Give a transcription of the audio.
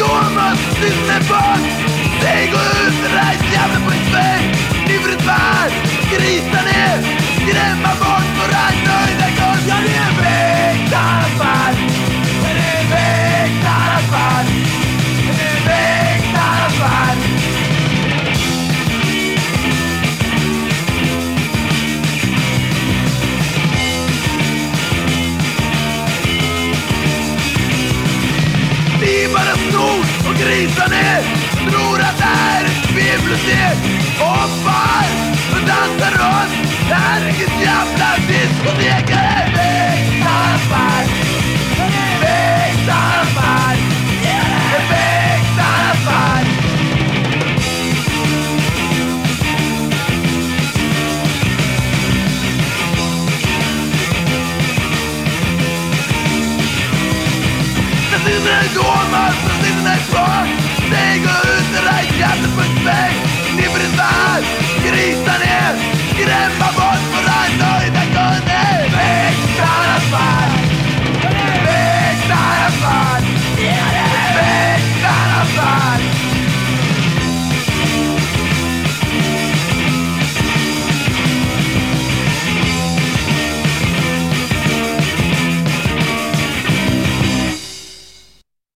Thomas, lyssna på Steg och ut, reis jävla på en snor och grisar ner Tror att det här är ett bibliotek Hoppar och dansar runt. Det här är inget jävla diskotek Det är väktarnas fall Det är väktarnas God.